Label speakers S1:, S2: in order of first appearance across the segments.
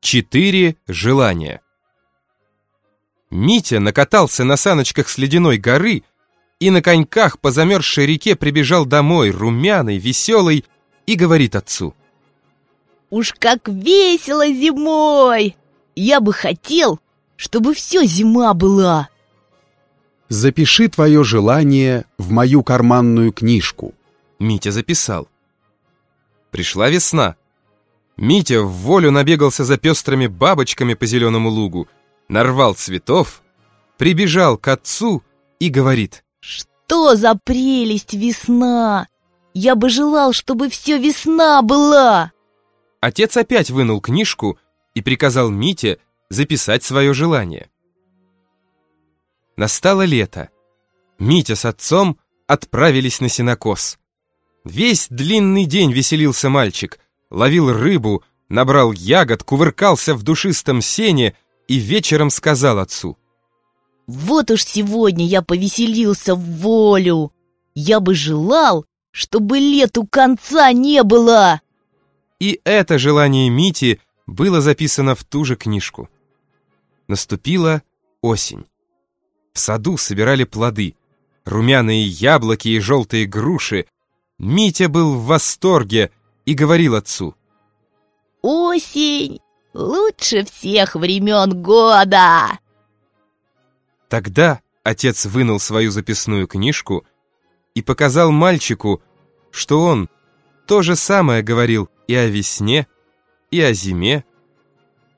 S1: Четыре желания. Митя накатался на саночках с ледяной горы и на коньках по замерзшей реке прибежал домой, румяный, веселый, и говорит отцу.
S2: «Уж как весело зимой! Я бы хотел, чтобы все зима была!»
S3: Запиши твое желание в мою карманную книжку.
S1: Митя записал. Пришла весна. Митя в волю набегался за пестрыми бабочками по зеленому лугу, нарвал цветов, прибежал к отцу и говорит.
S2: «Что за прелесть весна! Я бы желал, чтобы все весна была!»
S1: Отец опять вынул книжку и приказал Мите записать свое желание. Настало лето. Митя с отцом отправились на сенокос. Весь длинный день веселился мальчик, ловил рыбу, набрал ягод, кувыркался в душистом сене и вечером сказал отцу.
S2: «Вот уж сегодня я повеселился в волю! Я бы желал, чтобы лету конца не было!»
S1: И это желание Мити было записано в ту же книжку. Наступила осень. В саду собирали плоды, румяные яблоки и желтые груши. Митя был в восторге и говорил отцу.
S2: «Осень лучше всех времен года!»
S1: Тогда отец вынул свою записную книжку и показал мальчику, что он то же самое говорил и о весне, и о зиме,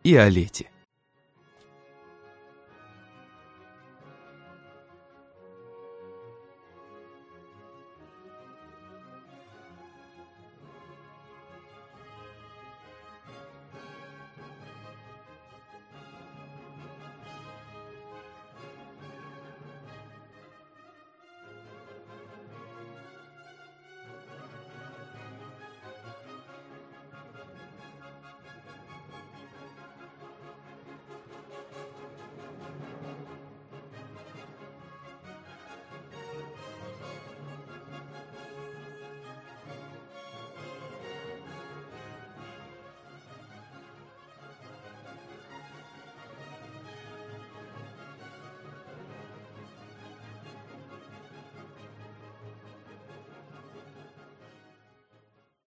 S1: и о лете.